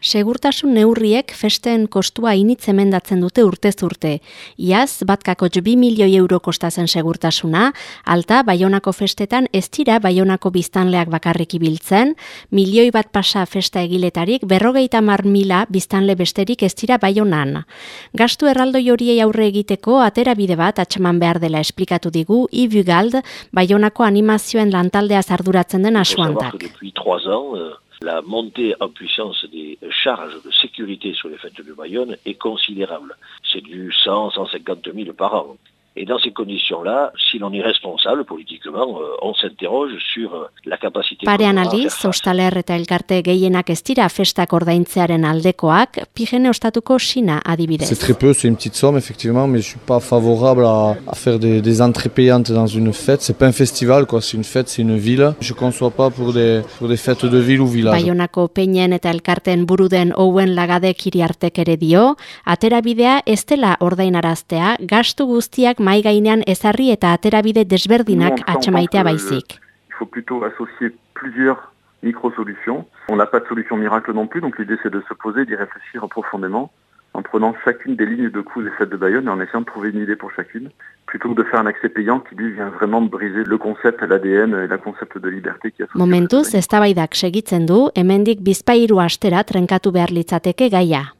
Segurtasun neurriek festen kostua initz emendatzen dute urtez urte. Iaz, batkako 2 milioi euro kostazen segurtasuna, alta, baionako festetan ez dira baionako biztanleak bakarrik ibiltzen, milioi bat pasa festa egiletarik, berrogeita mar mila biztanle besterik ez dira baionan. Gastu erraldoi horiei aurre egiteko, atera bide bat atxaman behar dela esplikatu digu, Ibu Gald, baionako animazioen lantaldea zarduratzen den asuantak. La montée en puissance des charges de sécurité sur les fêtes de Bayonne est considérable. C'est du 100-150 000 par an. Et dans ces conditions-là, si l'on est responsable politiquement, euh, on s'interroge sur euh, la capacité... Parean aldiz, ostaler eta elkarte gehienak ez dira festak ordaintzearen aldekoak, pigene ostatuko sina adibidez. C'est très peu, c'est une petite somme, effectivement, mais je suis pas favorable à, à faire des, des entrées payantes dans une fête. C'est pas un festival, quoi. C'est une fête, c'est une ville. Je conçois pas pour des, pour des fêtes de ville ou village. Baionako peinen eta elkarten buruden ouen lagadek iriartek ere dio, aterabidea ez dela ordainaraztea, gastu guztiak mai gainean ezarri eta aterabide desberdinak atxamaitea baizik. Il faut plutôt associer plusieurs micro-solutions. On n'a pas de solution miracle non plus, donc l'idée c'est de se poser, d'y réfléchir profondément en prenant chacune des lignes de coûts des fêtes de Bayonne et en essayant de trouver une idée pour chacune, plutôt que de faire un accès payant qui lui vient vraiment briser le concept, l'ADN et le concept de liberté qui associé. Momentuz, eztabaidak segitzen du, hemendik bizpairu astera trenkatu behar litzateke gaia.